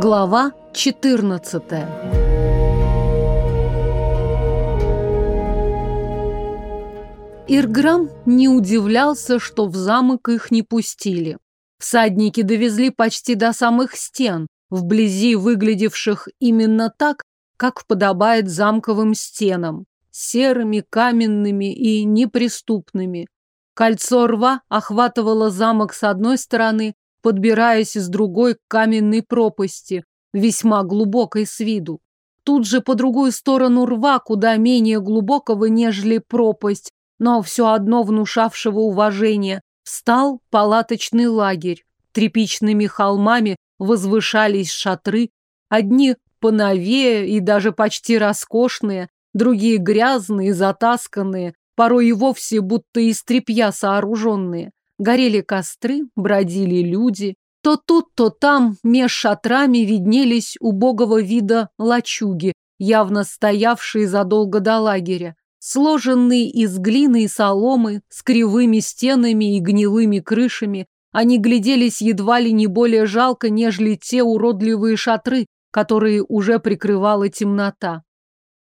Глава 14 Ирграм не удивлялся, что в замок их не пустили. Всадники довезли почти до самых стен, вблизи выглядевших именно так, как подобает замковым стенам, серыми, каменными и неприступными. Кольцо рва охватывало замок с одной стороны, подбираясь с другой каменной пропасти, весьма глубокой с виду. Тут же по другую сторону рва, куда менее глубокого, нежели пропасть, но все одно внушавшего уважение, встал палаточный лагерь. Тряпичными холмами возвышались шатры, одни поновее и даже почти роскошные, другие грязные, затасканные, порой и вовсе будто из тряпья сооруженные. Горели костры, бродили люди. То тут, то там, меж шатрами виднелись убогого вида лачуги, явно стоявшие задолго до лагеря. Сложенные из глины и соломы, с кривыми стенами и гнилыми крышами, они гляделись едва ли не более жалко, нежели те уродливые шатры, которые уже прикрывала темнота.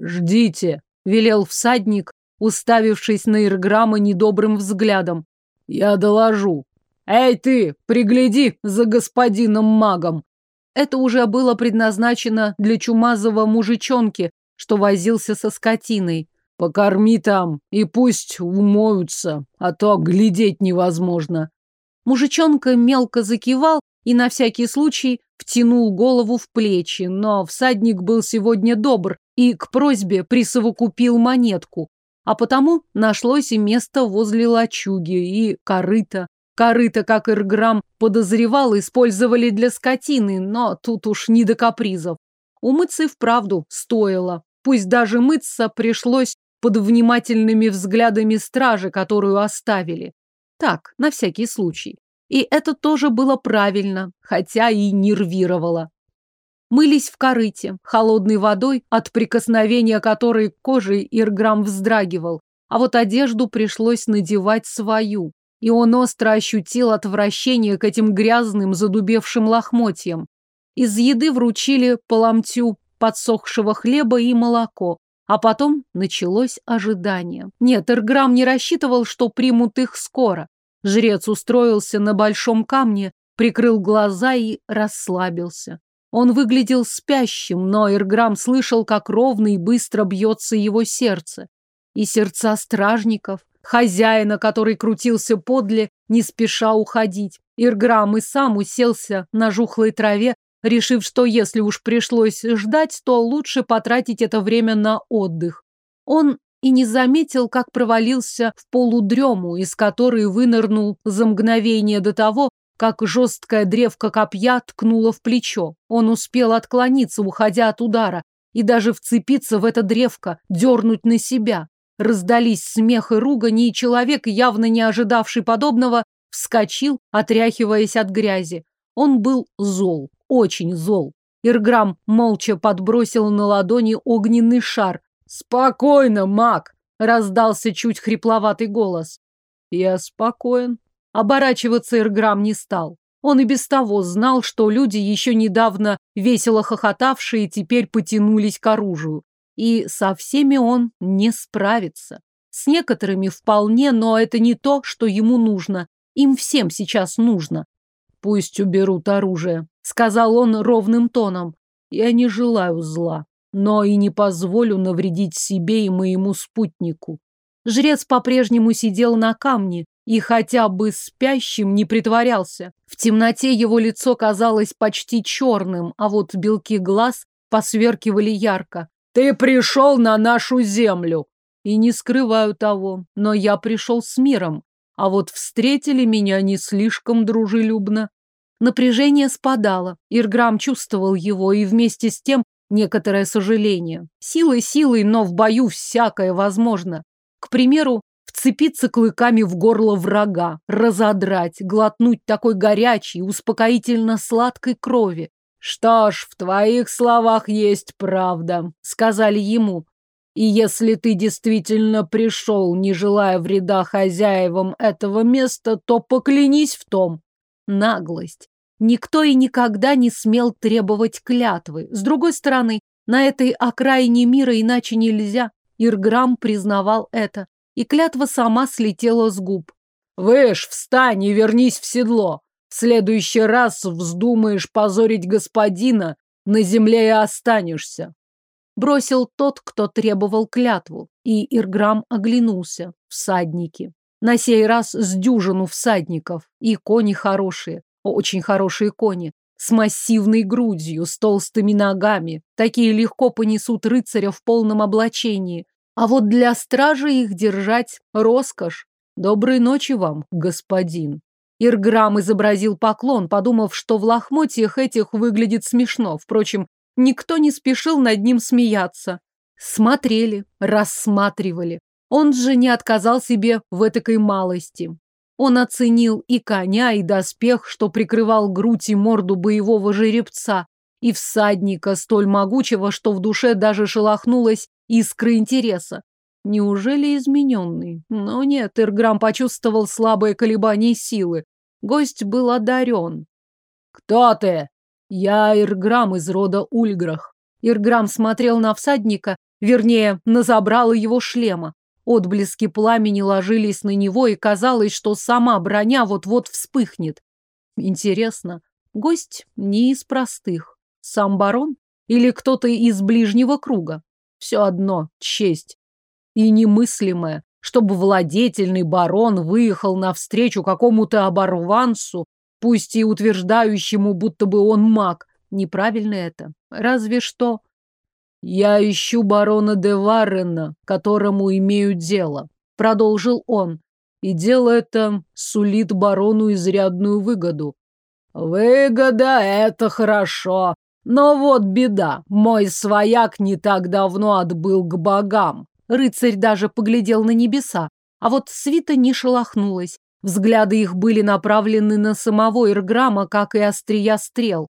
«Ждите», — велел всадник, уставившись на Ирграма недобрым взглядом. Я доложу. Эй ты, пригляди за господином магом. Это уже было предназначено для чумазого мужичонки, что возился со скотиной. Покорми там и пусть умоются, а то глядеть невозможно. Мужичонка мелко закивал и на всякий случай втянул голову в плечи, но всадник был сегодня добр и к просьбе присовокупил монетку. А потому нашлось и место возле лачуги, и корыто. Корыто, как Ирграм подозревал, использовали для скотины, но тут уж не до капризов. Умыться и вправду стоило. Пусть даже мыться пришлось под внимательными взглядами стражи, которую оставили. Так, на всякий случай. И это тоже было правильно, хотя и нервировало мылись в корыте, холодной водой, от прикосновения которой кожей Ирграм вздрагивал, а вот одежду пришлось надевать свою. И он остро ощутил отвращение к этим грязным, задубевшим лохмотьям. Из еды вручили по ломтю подсохшего хлеба и молоко, а потом началось ожидание. Нет, Ирграм не рассчитывал, что примут их скоро. Жрец устроился на большом камне, прикрыл глаза и расслабился. Он выглядел спящим, но Ирграм слышал, как ровно и быстро бьется его сердце. И сердца стражников, хозяина, который крутился подле, не спеша уходить. Ирграм и сам уселся на жухлой траве, решив, что если уж пришлось ждать, то лучше потратить это время на отдых. Он и не заметил, как провалился в полудрему, из которой вынырнул за мгновение до того, как жесткая древка копья ткнула в плечо. Он успел отклониться, уходя от удара, и даже вцепиться в это древко, дернуть на себя. Раздались смех и ругань, и человек, явно не ожидавший подобного, вскочил, отряхиваясь от грязи. Он был зол, очень зол. Ирграм молча подбросил на ладони огненный шар. «Спокойно, маг!» — раздался чуть хрипловатый голос. «Я спокоен», Оборачиваться Ирграм не стал. Он и без того знал, что люди, еще недавно весело хохотавшие, теперь потянулись к оружию. И со всеми он не справится. С некоторыми вполне, но это не то, что ему нужно. Им всем сейчас нужно. Пусть уберут оружие, сказал он ровным тоном. Я не желаю зла, но и не позволю навредить себе и моему спутнику. Жрец по-прежнему сидел на камне, и хотя бы спящим не притворялся. В темноте его лицо казалось почти черным, а вот белки глаз посверкивали ярко. «Ты пришел на нашу землю!» И не скрываю того, но я пришел с миром, а вот встретили меня не слишком дружелюбно. Напряжение спадало, Ирграм чувствовал его и вместе с тем некоторое сожаление. Силой силой, но в бою всякое возможно. К примеру, вцепиться клыками в горло врага, разодрать, глотнуть такой горячей, успокоительно сладкой крови. «Что ж, в твоих словах есть правда», — сказали ему. «И если ты действительно пришел, не желая вреда хозяевам этого места, то поклянись в том». Наглость. Никто и никогда не смел требовать клятвы. С другой стороны, на этой окраине мира иначе нельзя. Ирграм признавал это, и клятва сама слетела с губ. «Выш, встань и вернись в седло. В следующий раз вздумаешь позорить господина, на земле и останешься. Бросил тот, кто требовал клятву, и Ирграм оглянулся. Всадники. На сей раз с дюжину всадников. И кони хорошие, очень хорошие кони, с массивной грудью, с толстыми ногами. Такие легко понесут рыцаря в полном облачении. А вот для стражи их держать роскошь. Доброй ночи вам, господин. Ирграм изобразил поклон, подумав, что в лохмотьях этих выглядит смешно. Впрочем, никто не спешил над ним смеяться. Смотрели, рассматривали. Он же не отказал себе в этакой малости. Он оценил и коня, и доспех, что прикрывал грудь и морду боевого жеребца, и всадника, столь могучего, что в душе даже шелохнулась искра интереса. Неужели измененный? Но нет, Ирграм почувствовал слабое колебание силы. Гость был одарен. «Кто ты?» «Я Ирграм из рода Ульграх». Ирграм смотрел на всадника, вернее, на забрало его шлема. Отблески пламени ложились на него, и казалось, что сама броня вот-вот вспыхнет. Интересно, гость не из простых. Сам барон? Или кто-то из ближнего круга? Все одно, честь и немыслимое, чтобы владетельный барон выехал навстречу какому-то оборванцу, пусть и утверждающему, будто бы он маг. Неправильно это. Разве что... «Я ищу барона де Варрена, которому имею дело», — продолжил он. «И дело это сулит барону изрядную выгоду». «Выгода — это хорошо. Но вот беда. Мой свояк не так давно отбыл к богам. Рыцарь даже поглядел на небеса, а вот свита не шелохнулась. Взгляды их были направлены на самого Ирграма, как и острия стрел.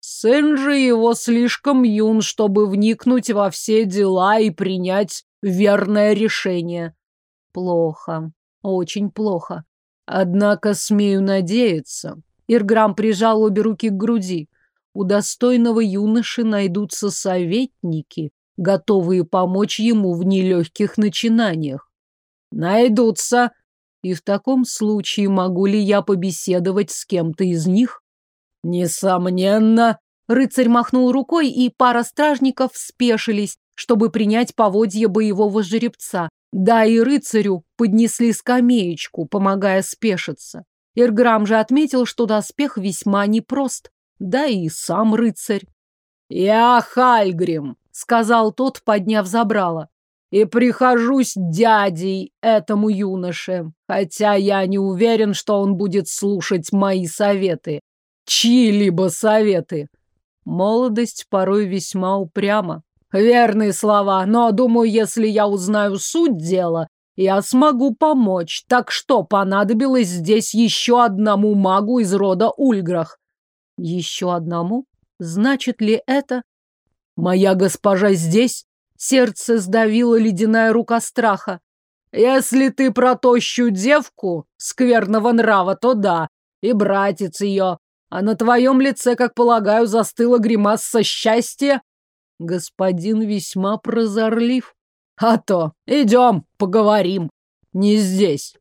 Сын же его слишком юн, чтобы вникнуть во все дела и принять верное решение. Плохо, очень плохо. Однако смею надеяться. Ирграм прижал обе руки к груди. У достойного юноши найдутся советники, готовые помочь ему в нелегких начинаниях. Найдутся. И в таком случае могу ли я побеседовать с кем-то из них? Несомненно. Рыцарь махнул рукой, и пара стражников спешились, чтобы принять поводье боевого жеребца. Да и рыцарю поднесли скамеечку, помогая спешиться. Ирграм же отметил, что доспех весьма непрост. Да и сам рыцарь. «Я Хальгрим», сказал тот, подняв забрало. И прихожусь дядей этому юноше, хотя я не уверен, что он будет слушать мои советы. Чьи-либо советы. Молодость порой весьма упряма. Верные слова, но, думаю, если я узнаю суть дела, я смогу помочь. Так что понадобилось здесь еще одному магу из рода Ульграх? Еще одному? Значит ли это, «Моя госпожа здесь?» Сердце сдавило ледяная рука страха. «Если ты про тощую девку скверного нрава, то да, и братец ее. А на твоем лице, как полагаю, застыла гримаса счастья?» Господин весьма прозорлив. «А то, идем, поговорим. Не здесь».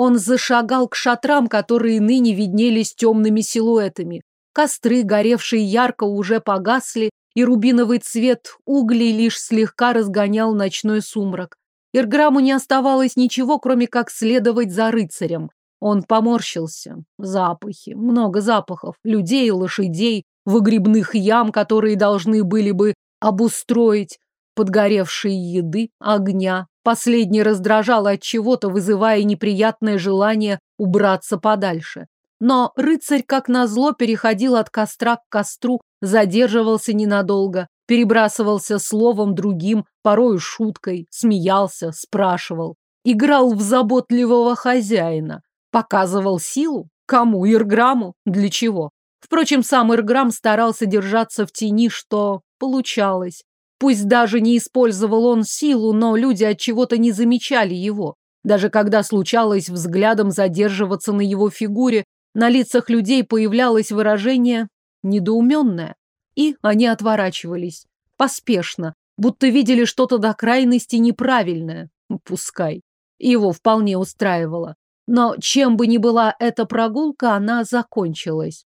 Он зашагал к шатрам, которые ныне виднелись темными силуэтами. Костры, горевшие ярко, уже погасли, и рубиновый цвет углей лишь слегка разгонял ночной сумрак. Ирграму не оставалось ничего, кроме как следовать за рыцарем. Он поморщился. Запахи, много запахов, людей, лошадей, выгребных ям, которые должны были бы обустроить, подгоревшей еды, огня. Последний раздражал от чего-то, вызывая неприятное желание убраться подальше. Но рыцарь, как назло, переходил от костра к костру, задерживался ненадолго, перебрасывался словом другим, порою шуткой, смеялся, спрашивал. Играл в заботливого хозяина. Показывал силу? Кому? Ирграму? Для чего? Впрочем, сам Ирграм старался держаться в тени, что получалось. Пусть даже не использовал он силу, но люди от чего-то не замечали его. Даже когда случалось взглядом задерживаться на его фигуре, На лицах людей появлялось выражение недоуменное, и они отворачивались. Поспешно, будто видели что-то до крайности неправильное. Пускай. Его вполне устраивало. Но чем бы ни была эта прогулка, она закончилась.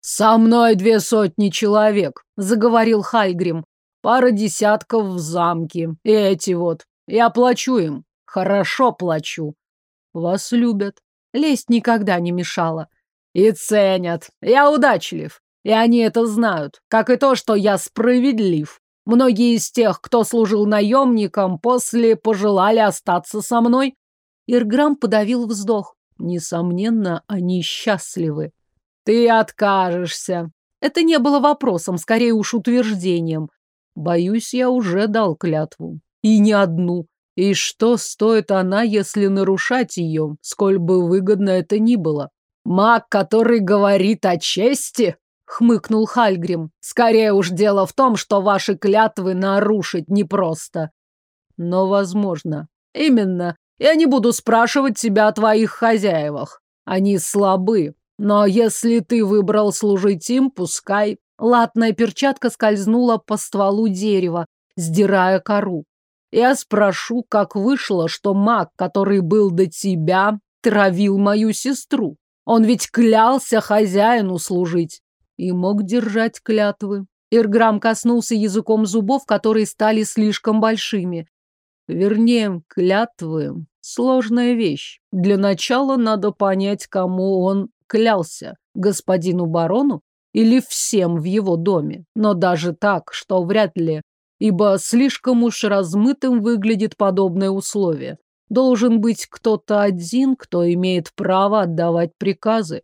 «Со мной две сотни человек», — заговорил Хальгрим. «Пара десятков в замке. И эти вот. Я плачу им. Хорошо плачу. Вас любят. Лесть никогда не мешала. И ценят. Я удачлив. И они это знают. Как и то, что я справедлив. Многие из тех, кто служил наемником, после пожелали остаться со мной. Ирграм подавил вздох. Несомненно, они счастливы. Ты откажешься. Это не было вопросом, скорее уж утверждением. Боюсь, я уже дал клятву. И не одну. И что стоит она, если нарушать ее, сколь бы выгодно это ни было? Маг, который говорит о чести? Хмыкнул Хальгрим. Скорее уж дело в том, что ваши клятвы нарушить непросто. Но возможно. Именно. Я не буду спрашивать тебя о твоих хозяевах. Они слабы. Но если ты выбрал служить им, пускай. Латная перчатка скользнула по стволу дерева, сдирая кору. Я спрошу, как вышло, что маг, который был до тебя, травил мою сестру. Он ведь клялся хозяину служить и мог держать клятвы. Ирграм коснулся языком зубов, которые стали слишком большими. Вернее, клятвы – сложная вещь. Для начала надо понять, кому он клялся. Господину барону или всем в его доме. Но даже так, что вряд ли, ибо слишком уж размытым выглядит подобное условие. Должен быть кто-то один, кто имеет право отдавать приказы.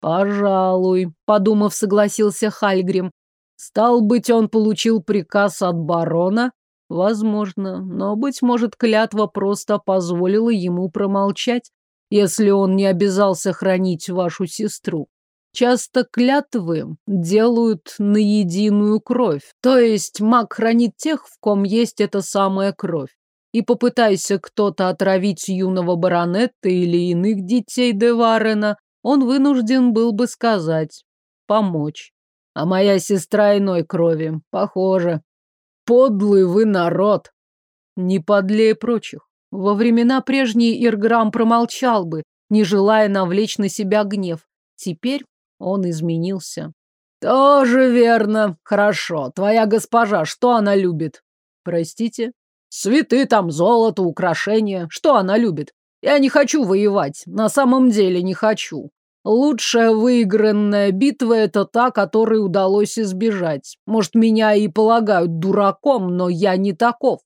Пожалуй, подумав, согласился Хальгрим. Стал быть, он получил приказ от барона? Возможно, но, быть может, клятва просто позволила ему промолчать, если он не обязался хранить вашу сестру. Часто клятвы делают на единую кровь, то есть маг хранит тех, в ком есть эта самая кровь. И попытайся кто-то отравить юного баронета или иных детей Деварена, он вынужден был бы сказать «помочь». А моя сестра иной крови, похоже. Подлый вы народ. Не подлее прочих. Во времена прежней Ирграм промолчал бы, не желая навлечь на себя гнев. Теперь он изменился. Тоже верно. Хорошо. Твоя госпожа, что она любит? Простите? Цветы там, золото, украшения. Что она любит? Я не хочу воевать. На самом деле не хочу. Лучшая выигранная битва – это та, которой удалось избежать. Может, меня и полагают дураком, но я не таков.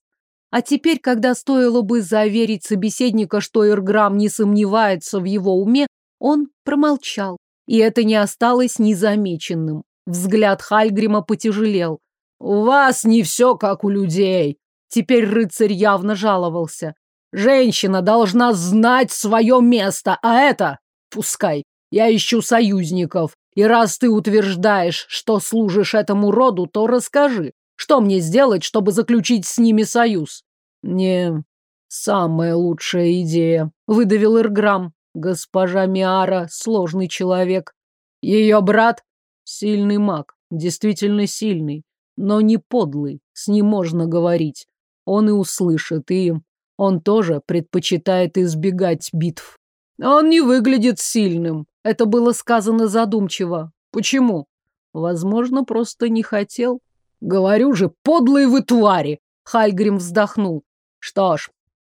А теперь, когда стоило бы заверить собеседника, что Ирграм не сомневается в его уме, он промолчал. И это не осталось незамеченным. Взгляд Хальгрима потяжелел. «У вас не все как у людей!» Теперь рыцарь явно жаловался. «Женщина должна знать свое место, а это... Пускай. Я ищу союзников. И раз ты утверждаешь, что служишь этому роду, то расскажи, что мне сделать, чтобы заключить с ними союз?» «Не самая лучшая идея», — выдавил Ирграм. Госпожа Миара – сложный человек. Ее брат – сильный маг, действительно сильный, но не подлый, с ним можно говорить. Он и услышит, и он тоже предпочитает избегать битв. Он не выглядит сильным. Это было сказано задумчиво. Почему? Возможно, просто не хотел. Говорю же, подлые вы твари! Хальгрим вздохнул. Что ж,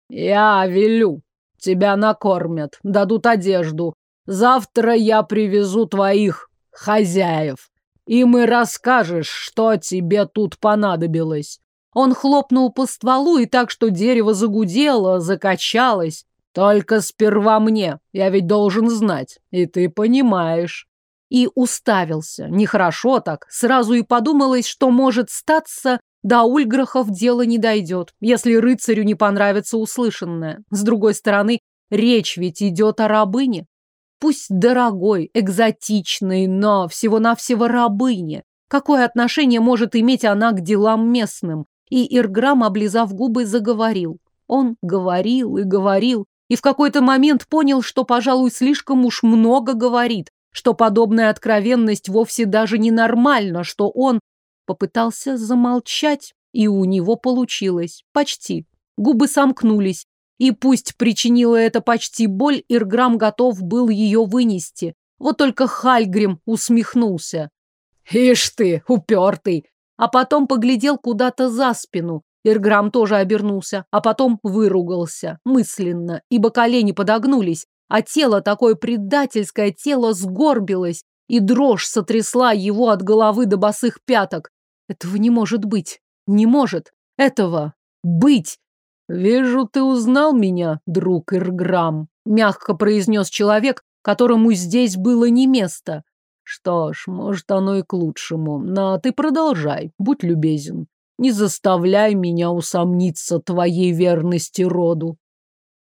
я велю. Тебя накормят, дадут одежду. Завтра я привезу твоих хозяев. И расскажешь, что тебе тут понадобилось. Он хлопнул по стволу и так, что дерево загудело, закачалось. Только сперва мне, я ведь должен знать, и ты понимаешь. И уставился, нехорошо так, сразу и подумалось, что может статься, до Ульграхов дело не дойдет, если рыцарю не понравится услышанное. С другой стороны, речь ведь идет о рабыне. Пусть дорогой, экзотичной, но всего-навсего рабыне. Какое отношение может иметь она к делам местным? И Ирграм, облизав губы, заговорил. Он говорил и говорил, и в какой-то момент понял, что, пожалуй, слишком уж много говорит, что подобная откровенность вовсе даже ненормальна, что он попытался замолчать, и у него получилось. Почти. Губы сомкнулись, и пусть причинила это почти боль, Ирграм готов был ее вынести. Вот только Хальгрим усмехнулся. «Ишь ты, упертый!» А потом поглядел куда-то за спину. Ирграм тоже обернулся, а потом выругался, мысленно, ибо колени подогнулись, а тело, такое предательское тело, сгорбилось, и дрожь сотрясла его от головы до босых пяток. Этого не может быть. Не может. Этого быть. «Вижу, ты узнал меня, друг Ирграм», — мягко произнес человек, которому здесь было не место. «Что ж, может, оно и к лучшему. Но ты продолжай, будь любезен. Не заставляй меня усомниться твоей верности роду».